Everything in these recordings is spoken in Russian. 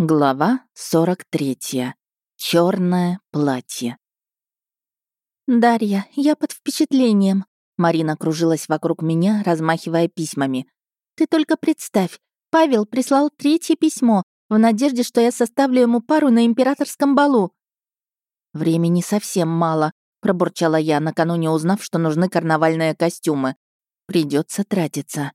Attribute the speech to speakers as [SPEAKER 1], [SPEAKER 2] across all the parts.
[SPEAKER 1] Глава 43. Черное платье. «Дарья, я под впечатлением». Марина кружилась вокруг меня, размахивая письмами. «Ты только представь, Павел прислал третье письмо в надежде, что я составлю ему пару на императорском балу». «Времени совсем мало», — пробурчала я, накануне узнав, что нужны карнавальные костюмы. Придется тратиться.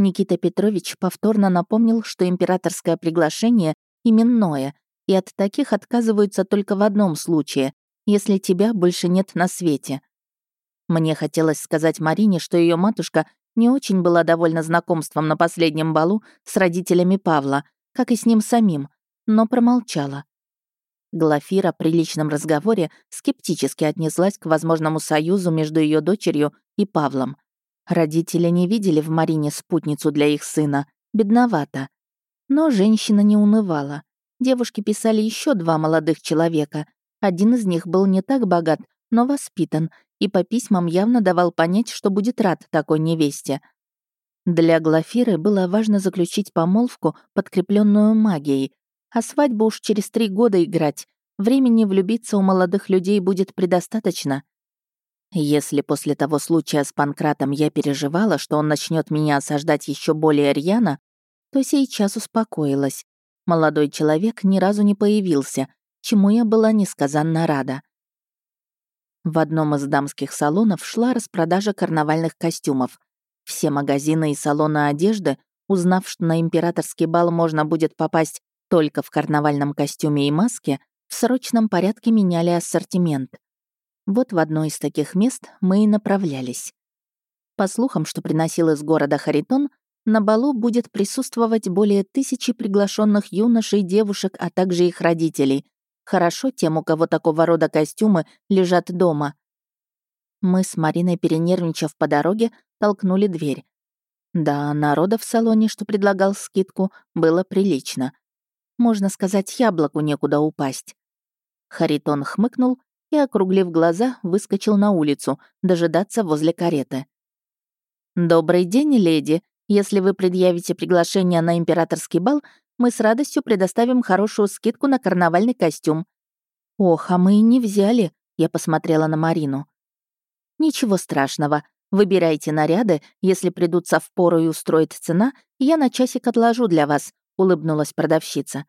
[SPEAKER 1] Никита Петрович повторно напомнил, что императорское приглашение именное, и от таких отказываются только в одном случае, если тебя больше нет на свете. Мне хотелось сказать Марине, что ее матушка не очень была довольна знакомством на последнем балу с родителями Павла, как и с ним самим, но промолчала. Глафира при личном разговоре скептически отнеслась к возможному союзу между ее дочерью и Павлом. Родители не видели в Марине спутницу для их сына. Бедновато. Но женщина не унывала. Девушки писали еще два молодых человека. Один из них был не так богат, но воспитан, и по письмам явно давал понять, что будет рад такой невесте. Для Глафиры было важно заключить помолвку, подкрепленную магией, а свадьбу уж через три года играть. Времени влюбиться у молодых людей будет предостаточно. Если после того случая с Панкратом я переживала, что он начнет меня осаждать еще более рьяно, то сейчас успокоилась. Молодой человек ни разу не появился, чему я была несказанно рада. В одном из дамских салонов шла распродажа карнавальных костюмов. Все магазины и салоны одежды, узнав, что на императорский бал можно будет попасть только в карнавальном костюме и маске, в срочном порядке меняли ассортимент. Вот в одно из таких мест мы и направлялись. По слухам, что приносил из города Харитон, на балу будет присутствовать более тысячи приглашенных юношей, девушек, а также их родителей. Хорошо тем, у кого такого рода костюмы лежат дома. Мы с Мариной, перенервничав по дороге, толкнули дверь. Да, народа в салоне, что предлагал скидку, было прилично. Можно сказать, яблоку некуда упасть. Харитон хмыкнул и, округлив глаза, выскочил на улицу, дожидаться возле кареты. «Добрый день, леди. Если вы предъявите приглашение на императорский бал, мы с радостью предоставим хорошую скидку на карнавальный костюм». «Ох, а мы и не взяли», — я посмотрела на Марину. «Ничего страшного. Выбирайте наряды. Если придутся в пору и устроит цена, я на часик отложу для вас», — улыбнулась продавщица.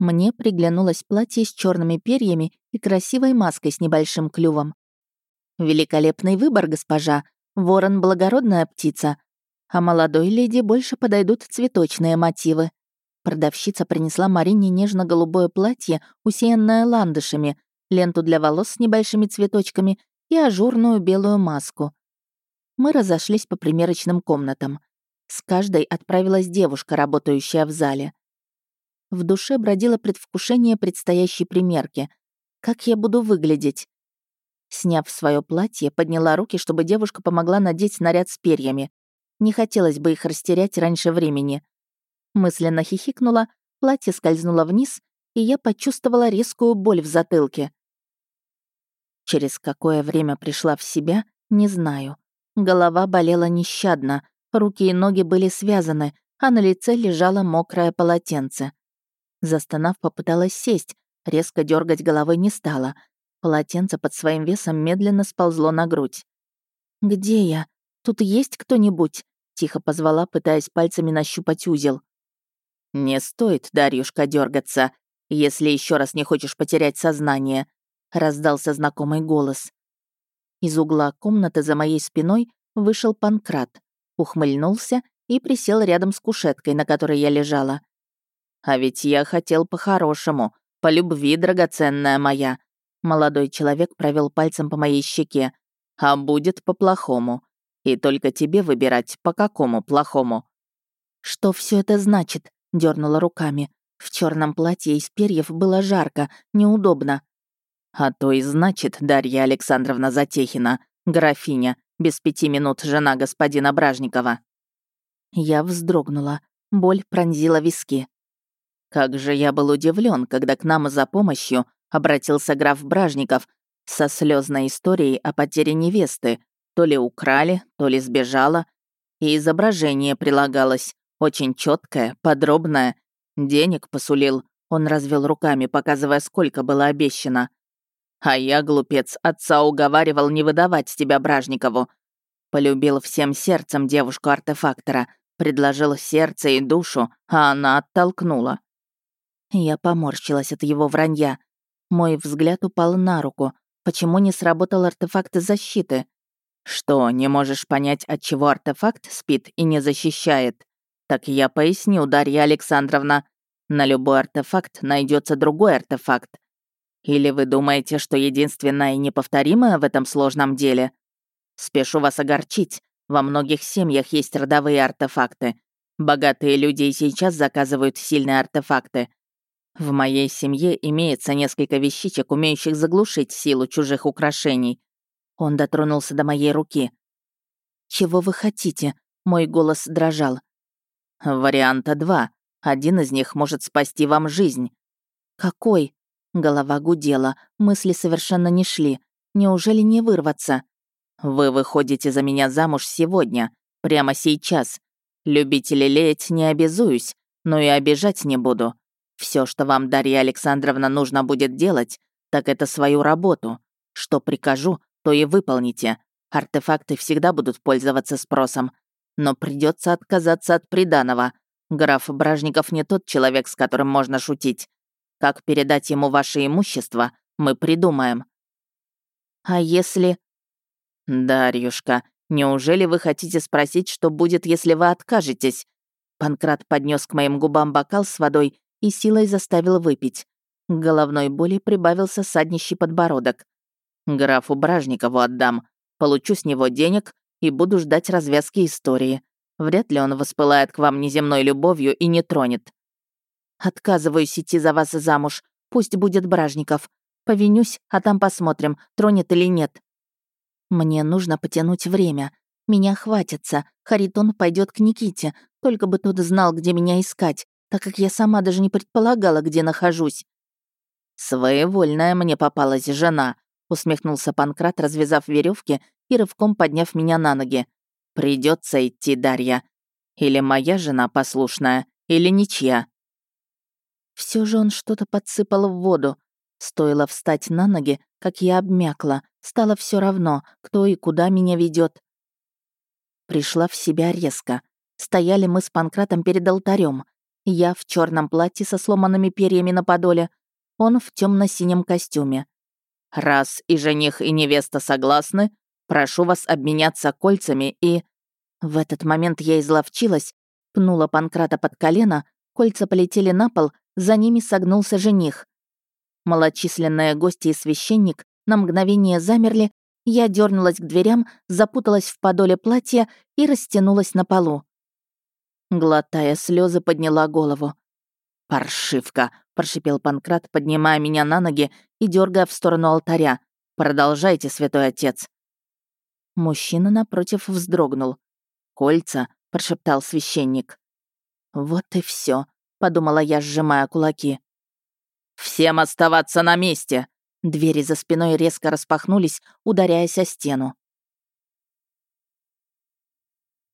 [SPEAKER 1] Мне приглянулось платье с черными перьями и красивой маской с небольшим клювом. «Великолепный выбор, госпожа. Ворон — благородная птица. А молодой леди больше подойдут цветочные мотивы». Продавщица принесла Марине нежно-голубое платье, усеянное ландышами, ленту для волос с небольшими цветочками и ажурную белую маску. Мы разошлись по примерочным комнатам. С каждой отправилась девушка, работающая в зале. В душе бродило предвкушение предстоящей примерки. Как я буду выглядеть? Сняв свое платье, подняла руки, чтобы девушка помогла надеть наряд с перьями. Не хотелось бы их растерять раньше времени. Мысленно хихикнула, платье скользнуло вниз, и я почувствовала резкую боль в затылке. Через какое время пришла в себя, не знаю. Голова болела нещадно, руки и ноги были связаны, а на лице лежало мокрое полотенце. Застонав, попыталась сесть, резко дергать головой не стала. Полотенце под своим весом медленно сползло на грудь. «Где я? Тут есть кто-нибудь?» — тихо позвала, пытаясь пальцами нащупать узел. «Не стоит, Дарьюшка, дергаться, если еще раз не хочешь потерять сознание», — раздался знакомый голос. Из угла комнаты за моей спиной вышел Панкрат, ухмыльнулся и присел рядом с кушеткой, на которой я лежала. А ведь я хотел по-хорошему, по любви, драгоценная моя. Молодой человек провел пальцем по моей щеке. А будет по-плохому. И только тебе выбирать, по какому плохому. Что все это значит? дернула руками. В черном платье из перьев было жарко, неудобно. А то и значит, Дарья Александровна Затехина, графиня, без пяти минут жена господина Бражникова. Я вздрогнула. Боль пронзила виски. Как же я был удивлен, когда к нам за помощью обратился граф Бражников со слезной историей о потере невесты. То ли украли, то ли сбежала. И изображение прилагалось, очень четкое, подробное
[SPEAKER 2] Денег посулил. Он развел руками, показывая, сколько было обещано. А я, глупец, отца уговаривал не выдавать тебя Бражникову. Полюбил всем сердцем девушку-артефактора, предложил сердце и душу, а она оттолкнула. Я поморщилась от его вранья. Мой взгляд упал на руку. Почему не сработал артефакт защиты? Что, не можешь понять, от чего артефакт спит и не защищает? Так я поясню, Дарья Александровна. На любой артефакт найдется другой артефакт. Или вы думаете, что единственное и неповторимое в этом сложном деле? Спешу вас огорчить. Во многих семьях есть родовые артефакты. Богатые люди и сейчас заказывают сильные артефакты. В моей семье имеется несколько вещичек, умеющих заглушить силу чужих украшений. Он дотронулся до моей руки. «Чего вы хотите?» Мой голос дрожал. Варианта два. Один из них может спасти вам жизнь. Какой? Голова гудела, мысли совершенно не шли. Неужели не вырваться? Вы выходите за меня замуж сегодня, прямо сейчас. Любить или лелеять не обязуюсь, но и обижать не буду. Все, что вам, Дарья Александровна, нужно будет делать, так это свою работу. Что прикажу, то и выполните. Артефакты всегда будут пользоваться спросом, но придется отказаться от приданого. Граф Бражников не тот человек, с которым можно шутить. Как передать ему ваше имущество, мы придумаем. А если... Дарьюшка, неужели вы хотите спросить, что будет, если вы откажетесь? Панкрат поднес к моим губам бокал с водой и силой заставил выпить. К головной боли прибавился саднищий подбородок. Графу Бражникову отдам. Получу с него денег, и буду ждать развязки истории. Вряд ли он воспылает к вам неземной любовью и не тронет. Отказываюсь идти за вас замуж. Пусть будет Бражников. Повинюсь, а там посмотрим, тронет или нет. Мне нужно потянуть время. Меня хватится. Харитон пойдет к Никите. Только бы тот знал, где меня искать, так как я сама даже не предполагала, где нахожусь. «Своевольная мне попалась жена», — усмехнулся Панкрат, развязав веревки и рывком подняв меня на ноги. Придется идти, Дарья. Или моя жена послушная, или ничья». Все же он что-то подсыпал в воду. Стоило встать на ноги, как я обмякла. Стало все равно, кто и куда меня ведет. Пришла в себя резко. Стояли мы с Панкратом перед алтарем. Я в черном платье со сломанными перьями на подоле, он в темно синем костюме. «Раз и жених, и невеста согласны, Прошу вас обменяться кольцами и...» В этот момент я изловчилась, пнула Панкрата под колено, кольца полетели на пол, за ними согнулся жених. Малочисленные гости и священник на мгновение замерли, я дернулась к дверям, запуталась в подоле платья и растянулась на полу. Глотая слезы, подняла голову. «Паршивка!» — прошипел Панкрат, поднимая меня на ноги и дергая в сторону алтаря. «Продолжайте, святой отец!» Мужчина напротив вздрогнул. «Кольца», — прошептал священник. «Вот и все, подумала я, сжимая кулаки. «Всем оставаться на месте!» Двери за спиной резко распахнулись, ударяясь о стену.